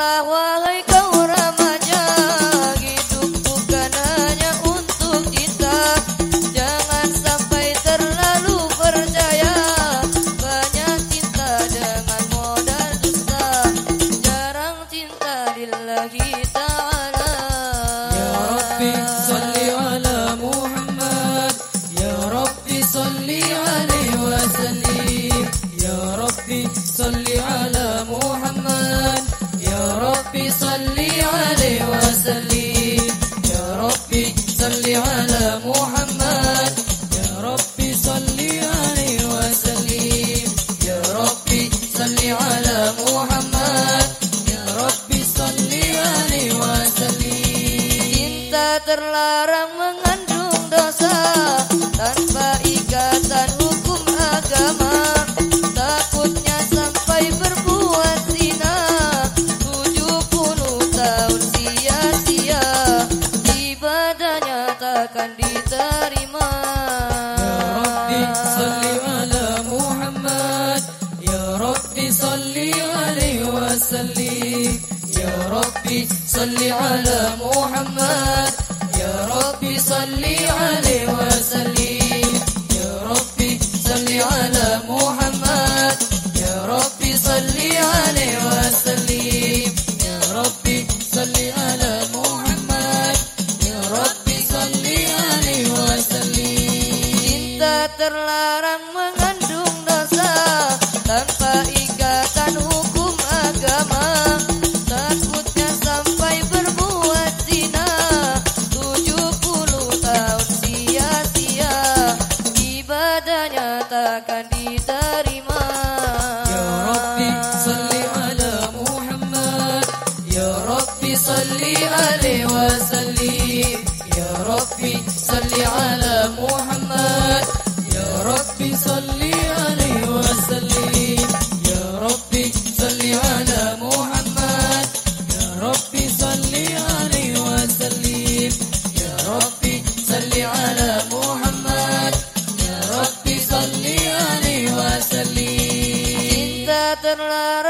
Dengarkanlah wahai remaja Hidup untuk kita. Jangan sampai terlalu percaya Banyak cinta modal Jarang cinta Ya Rabbi salli ala Muhammad. Ya Rabbi salli Ya Rabbi salli ala Orang mengandung dosa tanpa ikatan hukum agama. Takutnya sampai berbuat zina 70 tahun sia-sia. Ibadahnya takkan diterima. Ya Rabbi salli ala Muhammad. Ya Rabbi salli alaihi wa sallim Ya Rabbi salli ala Muhammad. يا ربي صل على محمد. يا ربي صل عليه وسلم. يا terlarang يا ربي صل عليه وسلم يا ربي صل على محمد يا ربي صل عليه وسلم يا ربي صل على محمد يا ربي صل عليه وسلم يا ربي صل على محمد يا ربي صل عليه وسلم Cinta terlarang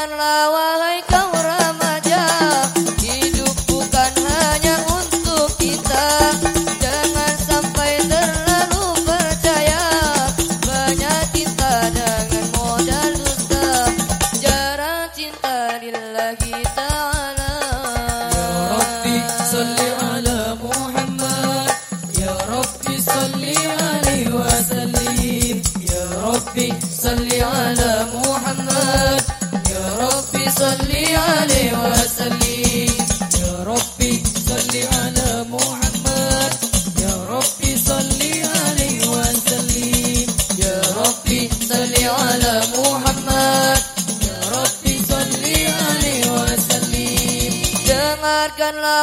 Pikirkanlah wahai kau remaja. Hidup bukan hanya untuk kita. Jangan sampai terlalu percaya. Banyak cinta dengan modal dusta. Jarang cinta lillahi ta'ala Ya Rabbi salli ala Muhammad. Ya Rabbi salli alaihi wa sallim. Ya Rabbi salli ala ربي صل عليه وسلم. يا ربي صل على محمد. يا ربي صل عليه وسلم. يا يا ربي صل عليه وسلم. Dengarkanlah